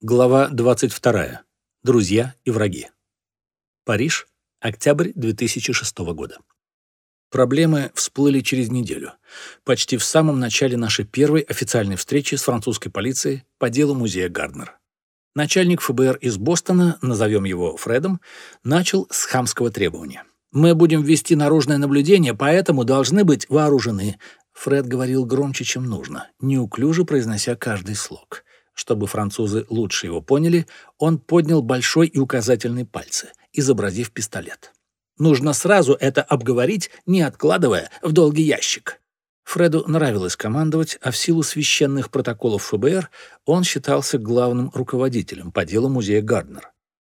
Глава 22. Друзья и враги. Париж, октябрь 2006 года. Проблемы всплыли через неделю, почти в самом начале нашей первой официальной встречи с французской полицией по делу музея Гарднер. Начальник ФБР из Бостона, назовем его Фредом, начал с хамского требования. «Мы будем вести наружное наблюдение, поэтому должны быть вооружены». Фред говорил громче, чем нужно, неуклюже произнося каждый слог. Чтобы французы лучше его поняли, он поднял большой и указательный пальцы, изобразив пистолет. Нужно сразу это обговорить, не откладывая в долгий ящик. Фреду нравилось командовать, а в силу священных протоколов ФБР он считался главным руководителем по делу музея Гарднер.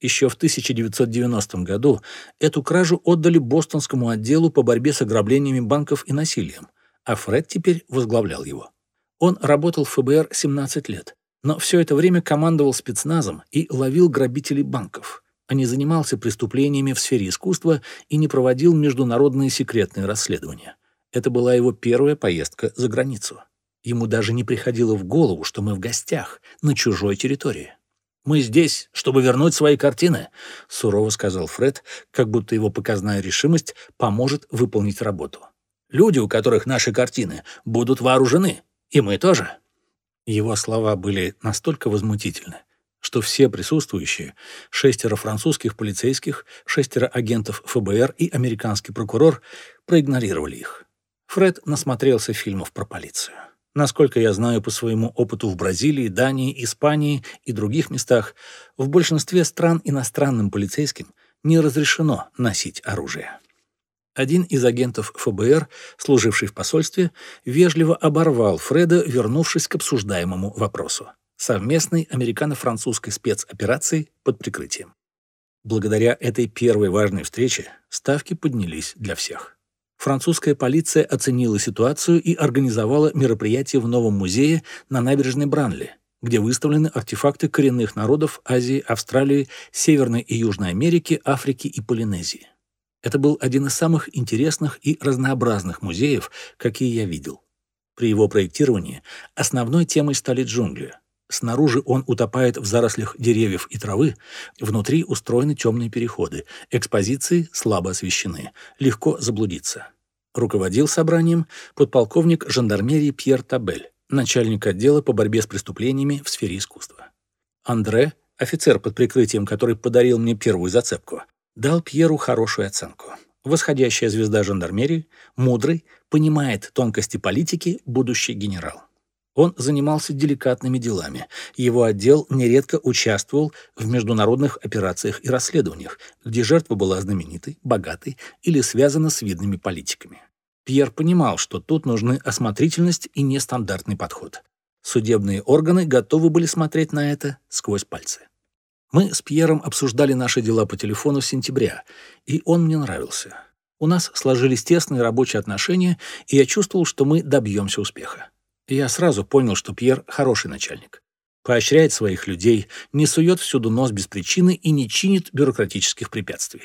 Еще в 1990 году эту кражу отдали Бостонскому отделу по борьбе с ограблениями банков и насилием, а Фред теперь возглавлял его. Он работал в ФБР 17 лет, но все это время командовал спецназом и ловил грабителей банков, а не занимался преступлениями в сфере искусства и не проводил международные секретные расследования. Это была его первая поездка за границу. Ему даже не приходило в голову, что мы в гостях, на чужой территории. «Мы здесь, чтобы вернуть свои картины», — сурово сказал Фред, как будто его показная решимость поможет выполнить работу. «Люди, у которых наши картины, будут вооружены, и мы тоже». Его слова были настолько возмутительны, что все присутствующие, шестеро французских полицейских, шестеро агентов ФБР и американский прокурор, проигнорировали их. Фред насмотрелся фильмов про полицию. Насколько я знаю по своему опыту в Бразилии, Дании, Испании и других местах, в большинстве стран иностранным полицейским не разрешено носить оружие. Один из агентов ФБР, служивший в посольстве, вежливо оборвал Фреда, вернувшись к обсуждаемому вопросу совместной американо-французской спецоперации под прикрытием. Благодаря этой первой важной встрече ставки поднялись для всех. Французская полиция оценила ситуацию и организовала мероприятие в новом музее на набережной Бранли, где выставлены артефакты коренных народов Азии, Австралии, Северной и Южной Америки, Африки и Полинезии. Это был один из самых интересных и разнообразных музеев, какие я видел. При его проектировании основной темой стали джунгли. Снаружи он утопает в зарослях деревьев и травы, внутри устроены темные переходы, экспозиции слабо освещены, легко заблудиться. Руководил собранием подполковник жандармерии Пьер Табель, начальник отдела по борьбе с преступлениями в сфере искусства. Андре, офицер под прикрытием, который подарил мне первую зацепку, дал Пьеру хорошую оценку. Восходящая звезда жандармерии, мудрый, понимает тонкости политики, будущий генерал. Он занимался деликатными делами. Его отдел нередко участвовал в международных операциях и расследованиях, где жертва была знаменитой, богатой или связана с видными политиками. Пьер понимал, что тут нужны осмотрительность и нестандартный подход. Судебные органы готовы были смотреть на это сквозь пальцы. Мы с Пьером обсуждали наши дела по телефону с сентября, и он мне нравился. У нас сложились тесные рабочие отношения, и я чувствовал, что мы добьемся успеха. я сразу понял, что Пьер хороший начальник. Поощряет своих людей, не сует всюду нос без причины и не чинит бюрократических препятствий.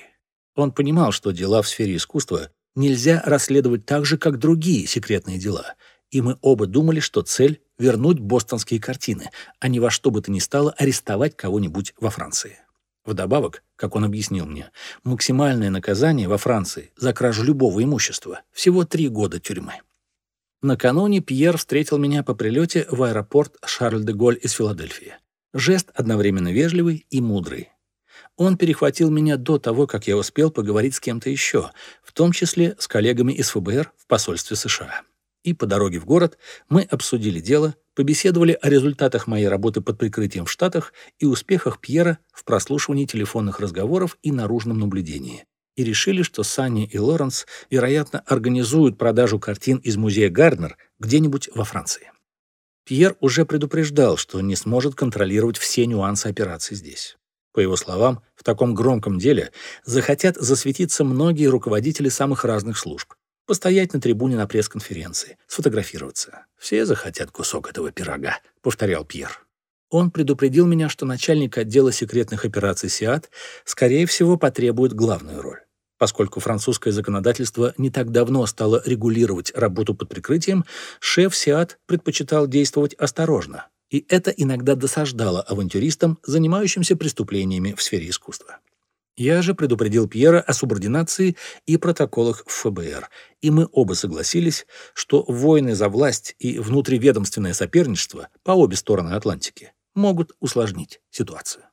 Он понимал, что дела в сфере искусства нельзя расследовать так же, как другие секретные дела, и мы оба думали, что цель — вернуть бостонские картины, а не во что бы то ни стало арестовать кого-нибудь во Франции. Вдобавок, как он объяснил мне, максимальное наказание во Франции за кражу любого имущества – всего три года тюрьмы. Накануне Пьер встретил меня по прилете в аэропорт Шарль-де-Голь из Филадельфии. Жест одновременно вежливый и мудрый. Он перехватил меня до того, как я успел поговорить с кем-то еще, в том числе с коллегами из ФБР в посольстве США и по дороге в город мы обсудили дело, побеседовали о результатах моей работы под прикрытием в Штатах и успехах Пьера в прослушивании телефонных разговоров и наружном наблюдении. И решили, что Санни и Лоренс, вероятно, организуют продажу картин из музея Гарднер где-нибудь во Франции. Пьер уже предупреждал, что не сможет контролировать все нюансы операции здесь. По его словам, в таком громком деле захотят засветиться многие руководители самых разных служб, постоять на трибуне на пресс-конференции, сфотографироваться. Все захотят кусок этого пирога», — повторял Пьер. Он предупредил меня, что начальник отдела секретных операций СИАТ, скорее всего, потребует главную роль. Поскольку французское законодательство не так давно стало регулировать работу под прикрытием, шеф СИАТ предпочитал действовать осторожно и это иногда досаждало авантюристам, занимающимся преступлениями в сфере искусства. Я же предупредил Пьера о субординации и протоколах ФБР, и мы оба согласились, что войны за власть и внутриведомственное соперничество по обе стороны Атлантики могут усложнить ситуацию.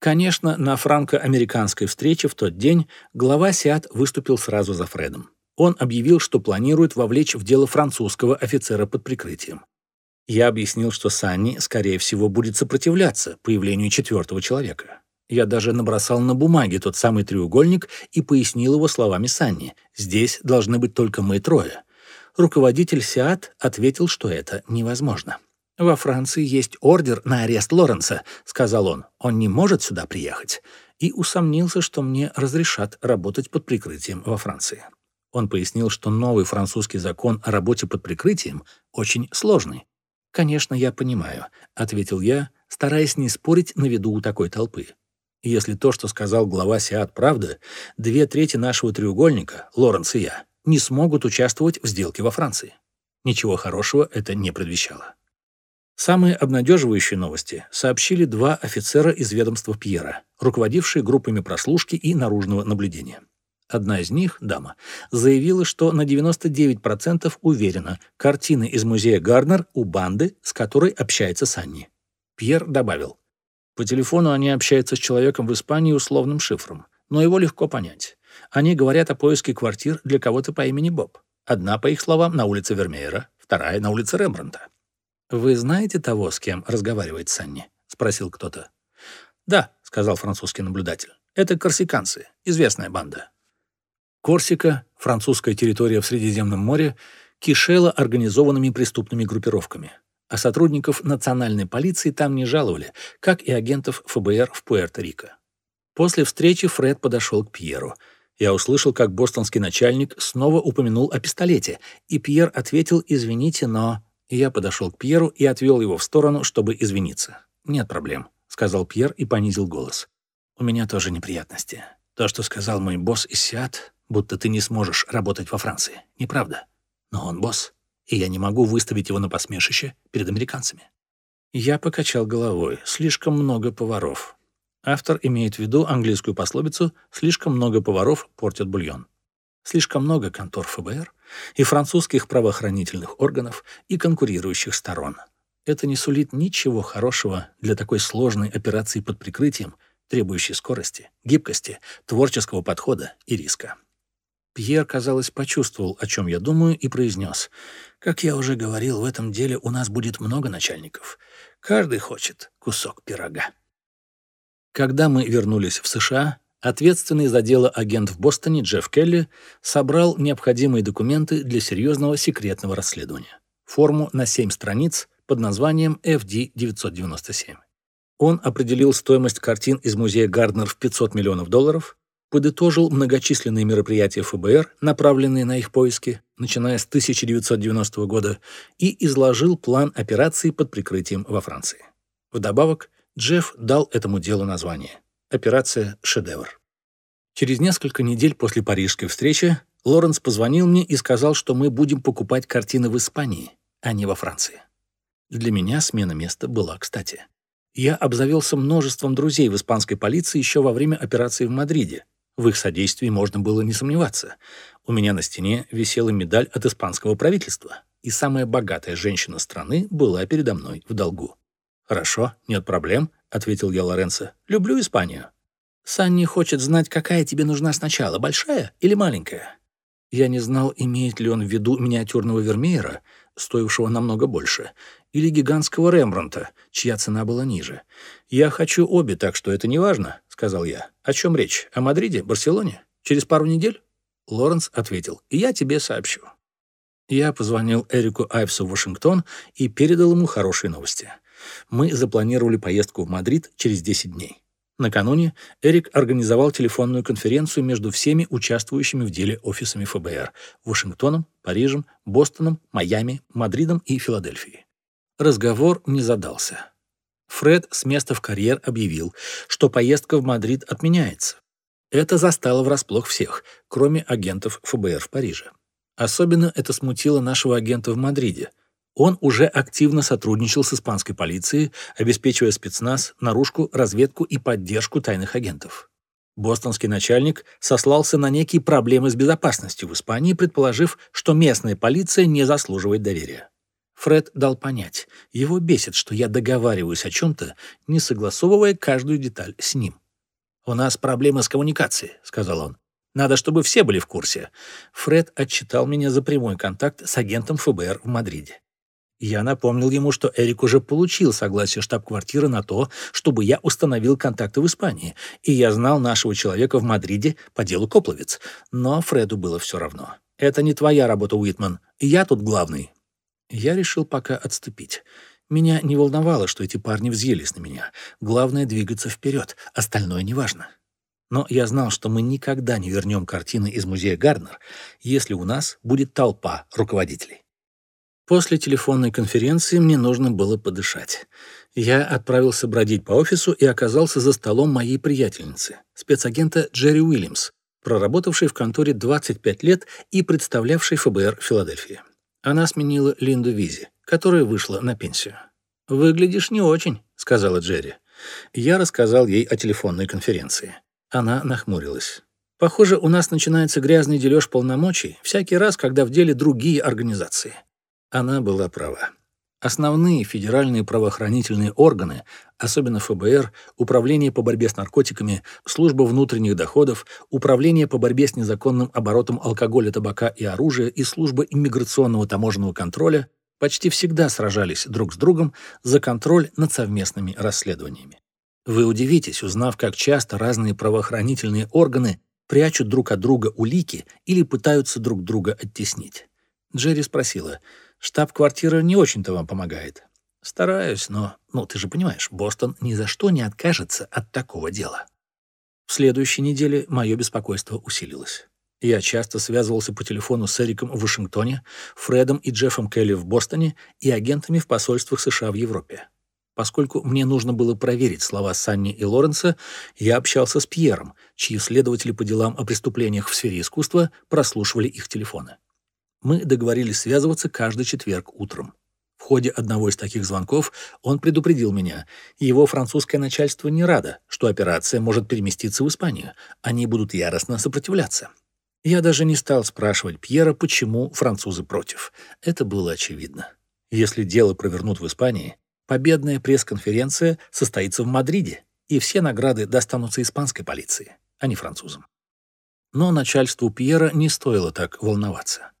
Конечно, на франко-американской встрече в тот день глава СИАТ выступил сразу за Фредом. Он объявил, что планирует вовлечь в дело французского офицера под прикрытием. Я объяснил, что Санни, скорее всего, будет сопротивляться появлению четвертого человека. Я даже набросал на бумаге тот самый треугольник и пояснил его словами Санни. «Здесь должны быть только мы трое». Руководитель СИАТ ответил, что это невозможно. «Во Франции есть ордер на арест Лоренса», — сказал он. «Он не может сюда приехать». И усомнился, что мне разрешат работать под прикрытием во Франции. Он пояснил, что новый французский закон о работе под прикрытием очень сложный. «Конечно, я понимаю», — ответил я, стараясь не спорить на виду у такой толпы. Если то, что сказал глава Сиат, правда, две трети нашего треугольника, Лоренс и я, не смогут участвовать в сделке во Франции. Ничего хорошего это не предвещало. Самые обнадеживающие новости сообщили два офицера из ведомства Пьера, руководившие группами прослушки и наружного наблюдения. Одна из них, дама, заявила, что на 99% уверена, картины из музея Гарнер у банды, с которой общается Санни. Пьер добавил, по телефону они общаются с человеком в Испании условным шифром, но его легко понять. Они говорят о поиске квартир для кого-то по имени Боб. Одна, по их словам, на улице Вермеера, вторая — на улице Рембрандта. «Вы знаете того, с кем разговаривает Санни?» — спросил кто-то. «Да», — сказал французский наблюдатель. «Это корсиканцы, известная банда». Корсика, французская территория в Средиземном море, кишела организованными преступными группировками а сотрудников национальной полиции там не жаловали, как и агентов ФБР в Пуэрто-Рико. После встречи Фред подошел к Пьеру. Я услышал, как бостонский начальник снова упомянул о пистолете, и Пьер ответил «извините, но...» я подошел к Пьеру и отвел его в сторону, чтобы извиниться. «Нет проблем», — сказал Пьер и понизил голос. «У меня тоже неприятности. То, что сказал мой босс из Сиат, будто ты не сможешь работать во Франции. Неправда. Но он босс и я не могу выставить его на посмешище перед американцами. Я покачал головой. Слишком много поваров. Автор имеет в виду английскую пословицу «слишком много поваров портят бульон». Слишком много контор ФБР и французских правоохранительных органов и конкурирующих сторон. Это не сулит ничего хорошего для такой сложной операции под прикрытием, требующей скорости, гибкости, творческого подхода и риска. Пьер, казалось, почувствовал, о чем я думаю, и произнес. «Как я уже говорил, в этом деле у нас будет много начальников. Каждый хочет кусок пирога». Когда мы вернулись в США, ответственный за дело агент в Бостоне Джефф Келли собрал необходимые документы для серьезного секретного расследования. Форму на семь страниц под названием FD-997. Он определил стоимость картин из музея Гарднер в 500 миллионов долларов, подытожил многочисленные мероприятия ФБР, направленные на их поиски, начиная с 1990 года, и изложил план операции под прикрытием во Франции. Вдобавок, Джефф дал этому делу название «Операция «Шедевр». Через несколько недель после парижской встречи Лоренс позвонил мне и сказал, что мы будем покупать картины в Испании, а не во Франции. Для меня смена места была кстати. Я обзавелся множеством друзей в испанской полиции еще во время операции в Мадриде, в их содействии можно было не сомневаться. У меня на стене висела медаль от испанского правительства, и самая богатая женщина страны была передо мной в долгу. «Хорошо, нет проблем», — ответил я Лоренцо. «Люблю Испанию». «Санни хочет знать, какая тебе нужна сначала, большая или маленькая?» Я не знал, имеет ли он в виду миниатюрного Вермеера, стоившего намного больше, или гигантского Рембранта, чья цена была ниже. «Я хочу обе, так что это не важно», — сказал я. «О чем речь? О Мадриде? Барселоне? Через пару недель?» Лоренс ответил. «Я тебе сообщу». Я позвонил Эрику Айвсу в Вашингтон и передал ему хорошие новости. Мы запланировали поездку в Мадрид через 10 дней. Накануне Эрик организовал телефонную конференцию между всеми участвующими в деле офисами ФБР – Вашингтоном, Парижем, Бостоном, Майами, Мадридом и Филадельфией. Разговор не задался. Фред с места в карьер объявил, что поездка в Мадрид отменяется. Это застало врасплох всех, кроме агентов ФБР в Париже. Особенно это смутило нашего агента в Мадриде. Он уже активно сотрудничал с испанской полицией, обеспечивая спецназ, наружку, разведку и поддержку тайных агентов. Бостонский начальник сослался на некие проблемы с безопасностью в Испании, предположив, что местная полиция не заслуживает доверия. Фред дал понять, его бесит, что я договариваюсь о чем-то, не согласовывая каждую деталь с ним. «У нас проблемы с коммуникацией», — сказал он. «Надо, чтобы все были в курсе». Фред отчитал меня за прямой контакт с агентом ФБР в Мадриде. Я напомнил ему, что Эрик уже получил согласие штаб-квартиры на то, чтобы я установил контакты в Испании, и я знал нашего человека в Мадриде по делу Копловец. Но Фреду было все равно. «Это не твоя работа, Уитман. Я тут главный». Я решил пока отступить. Меня не волновало, что эти парни взъелись на меня. Главное — двигаться вперед, остальное неважно. Но я знал, что мы никогда не вернем картины из музея Гарнер, если у нас будет толпа руководителей. После телефонной конференции мне нужно было подышать. Я отправился бродить по офису и оказался за столом моей приятельницы, спецагента Джерри Уильямс, проработавшей в конторе 25 лет и представлявшей ФБР Филадельфии. Она сменила Линду Визи, которая вышла на пенсию. «Выглядишь не очень», — сказала Джерри. Я рассказал ей о телефонной конференции. Она нахмурилась. «Похоже, у нас начинается грязный дележ полномочий всякий раз, когда в деле другие организации. Она была права. Основные федеральные правоохранительные органы, особенно ФБР, Управление по борьбе с наркотиками, Служба внутренних доходов, Управление по борьбе с незаконным оборотом алкоголя, табака и оружия и Служба иммиграционного таможенного контроля почти всегда сражались друг с другом за контроль над совместными расследованиями. Вы удивитесь, узнав, как часто разные правоохранительные органы прячут друг от друга улики или пытаются друг друга оттеснить. Джерри спросила — Штаб-квартира не очень-то вам помогает. Стараюсь, но, ну, ты же понимаешь, Бостон ни за что не откажется от такого дела. В следующей неделе мое беспокойство усилилось. Я часто связывался по телефону с Эриком в Вашингтоне, Фредом и Джеффом Келли в Бостоне и агентами в посольствах США в Европе. Поскольку мне нужно было проверить слова Санни и Лоренса, я общался с Пьером, чьи следователи по делам о преступлениях в сфере искусства прослушивали их телефоны. Мы договорились связываться каждый четверг утром. В ходе одного из таких звонков он предупредил меня. Его французское начальство не радо, что операция может переместиться в Испанию. Они будут яростно сопротивляться. Я даже не стал спрашивать Пьера, почему французы против. Это было очевидно. Если дело провернут в Испании, победная пресс-конференция состоится в Мадриде, и все награды достанутся испанской полиции, а не французам. Но начальству Пьера не стоило так волноваться.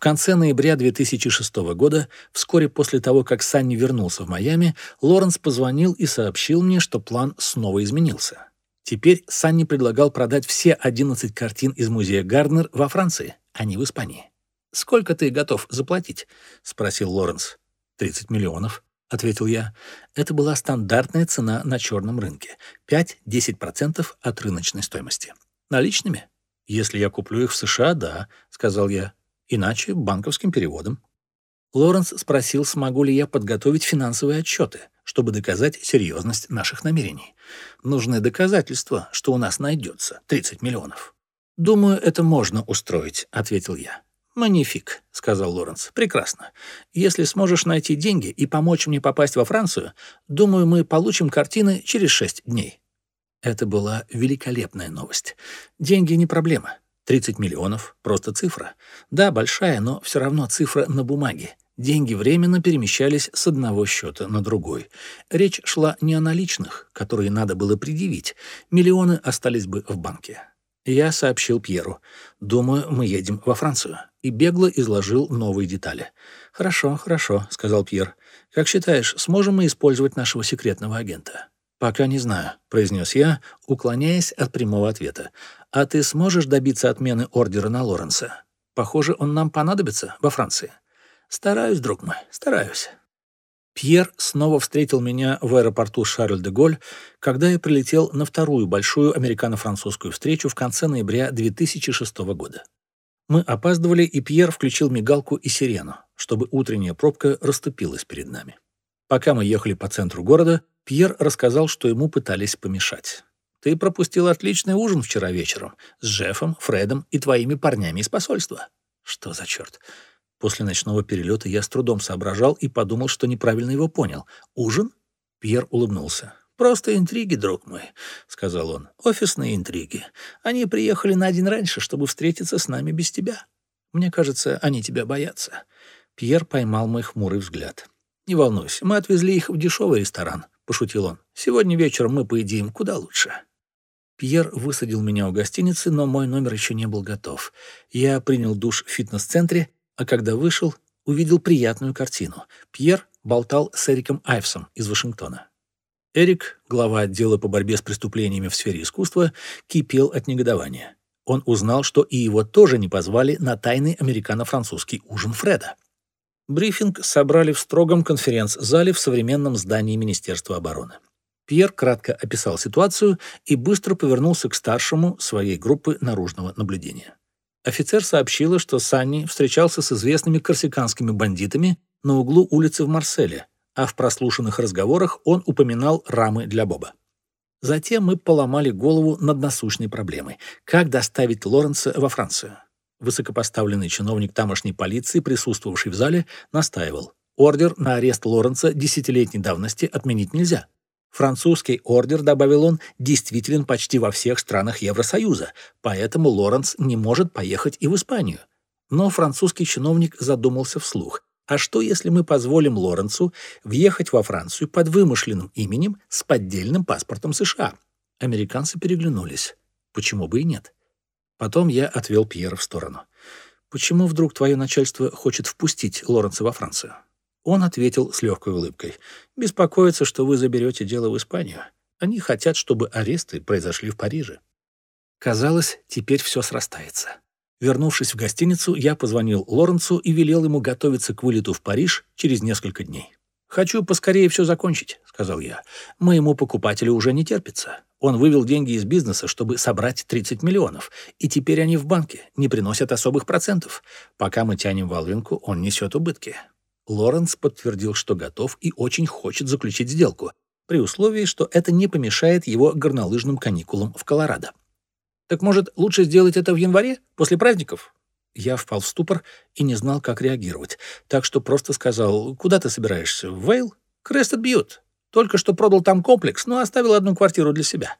В конце ноября 2006 года, вскоре после того, как Санни вернулся в Майами, Лоренс позвонил и сообщил мне, что план снова изменился. Теперь Санни предлагал продать все 11 картин из музея Гарднер во Франции, а не в Испании. «Сколько ты готов заплатить?» — спросил Лоренс. «30 миллионов», — ответил я. Это была стандартная цена на черном рынке — 5-10% от рыночной стоимости. «Наличными?» «Если я куплю их в США, да», — сказал я иначе банковским переводом. Лоренс спросил, смогу ли я подготовить финансовые отчеты, чтобы доказать серьезность наших намерений. Нужны доказательства, что у нас найдется 30 миллионов. «Думаю, это можно устроить», — ответил я. «Манифик», — сказал Лоренс. «Прекрасно. Если сможешь найти деньги и помочь мне попасть во Францию, думаю, мы получим картины через шесть дней». Это была великолепная новость. Деньги не проблема. 30 миллионов — просто цифра. Да, большая, но все равно цифра на бумаге. Деньги временно перемещались с одного счета на другой. Речь шла не о наличных, которые надо было предъявить. Миллионы остались бы в банке. Я сообщил Пьеру. «Думаю, мы едем во Францию». И бегло изложил новые детали. «Хорошо, хорошо», — сказал Пьер. «Как считаешь, сможем мы использовать нашего секретного агента?» «Пока не знаю», — произнес я, уклоняясь от прямого ответа. «А ты сможешь добиться отмены ордера на Лоренса? Похоже, он нам понадобится во Франции». «Стараюсь, друг мой, стараюсь». Пьер снова встретил меня в аэропорту Шарль-де-Голь, когда я прилетел на вторую большую американо-французскую встречу в конце ноября 2006 года. Мы опаздывали, и Пьер включил мигалку и сирену, чтобы утренняя пробка расступилась перед нами. Пока мы ехали по центру города, Пьер рассказал, что ему пытались помешать. «Ты пропустил отличный ужин вчера вечером с Джеффом, Фредом и твоими парнями из посольства». «Что за черт?» После ночного перелета я с трудом соображал и подумал, что неправильно его понял. «Ужин?» Пьер улыбнулся. «Просто интриги, друг мой», — сказал он. «Офисные интриги. Они приехали на день раньше, чтобы встретиться с нами без тебя. Мне кажется, они тебя боятся». Пьер поймал мой хмурый взгляд. «Не волнуйся, мы отвезли их в дешевый ресторан», — пошутил он. «Сегодня вечером мы поедим куда лучше». Пьер высадил меня у гостиницы, но мой номер еще не был готов. Я принял душ в фитнес-центре, а когда вышел, увидел приятную картину. Пьер болтал с Эриком Айвсом из Вашингтона. Эрик, глава отдела по борьбе с преступлениями в сфере искусства, кипел от негодования. Он узнал, что и его тоже не позвали на тайный американо-французский ужин Фреда. Брифинг собрали в строгом конференц-зале в современном здании Министерства обороны. Пьер кратко описал ситуацию и быстро повернулся к старшему своей группы наружного наблюдения. Офицер сообщила, что Санни встречался с известными корсиканскими бандитами на углу улицы в Марселе, а в прослушанных разговорах он упоминал рамы для Боба. Затем мы поломали голову над насущной проблемой – как доставить Лоренса во Францию. Высокопоставленный чиновник тамошней полиции, присутствовавший в зале, настаивал. Ордер на арест Лоренса десятилетней давности отменить нельзя. Французский ордер, добавил он, действителен почти во всех странах Евросоюза, поэтому Лоренс не может поехать и в Испанию. Но французский чиновник задумался вслух. А что, если мы позволим Лоренцу въехать во Францию под вымышленным именем с поддельным паспортом США? Американцы переглянулись. Почему бы и нет? Потом я отвел Пьера в сторону. «Почему вдруг твое начальство хочет впустить Лоренца во Францию?» Он ответил с легкой улыбкой. «Беспокоится, что вы заберете дело в Испанию. Они хотят, чтобы аресты произошли в Париже». Казалось, теперь все срастается. Вернувшись в гостиницу, я позвонил Лоренцу и велел ему готовиться к вылету в Париж через несколько дней. «Хочу поскорее все закончить», — сказал я. «Моему покупателю уже не терпится. Он вывел деньги из бизнеса, чтобы собрать 30 миллионов, и теперь они в банке, не приносят особых процентов. Пока мы тянем волынку, он несет убытки». Лоренс подтвердил, что готов и очень хочет заключить сделку, при условии, что это не помешает его горнолыжным каникулам в Колорадо. «Так, может, лучше сделать это в январе, после праздников?» Я впал в ступор и не знал, как реагировать, так что просто сказал, «Куда ты собираешься? В Вейл? Крестед Бьют. Только что продал там комплекс, но оставил одну квартиру для себя».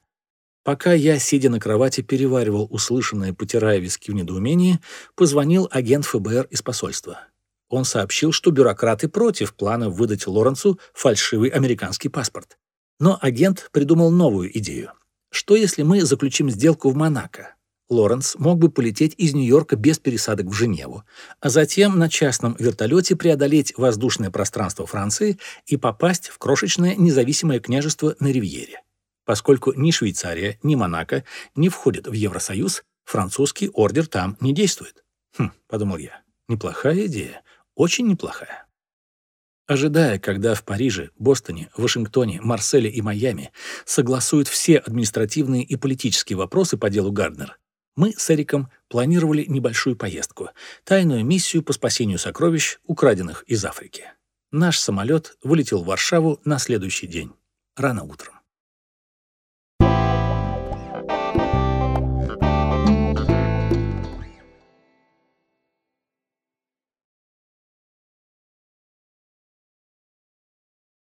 Пока я, сидя на кровати, переваривал услышанное, потирая виски в недоумении, позвонил агент ФБР из посольства. Он сообщил, что бюрократы против плана выдать Лоренцу фальшивый американский паспорт. Но агент придумал новую идею. Что если мы заключим сделку в Монако? Лоренс мог бы полететь из Нью-Йорка без пересадок в Женеву, а затем на частном вертолете преодолеть воздушное пространство Франции и попасть в крошечное независимое княжество на Ривьере. Поскольку ни Швейцария, ни Монако не входят в Евросоюз, французский ордер там не действует. Хм, подумал я, неплохая идея, очень неплохая. Ожидая, когда в Париже, Бостоне, Вашингтоне, Марселе и Майами согласуют все административные и политические вопросы по делу Гарднер, мы с Эриком планировали небольшую поездку, тайную миссию по спасению сокровищ, украденных из Африки. Наш самолет вылетел в Варшаву на следующий день, рано утром.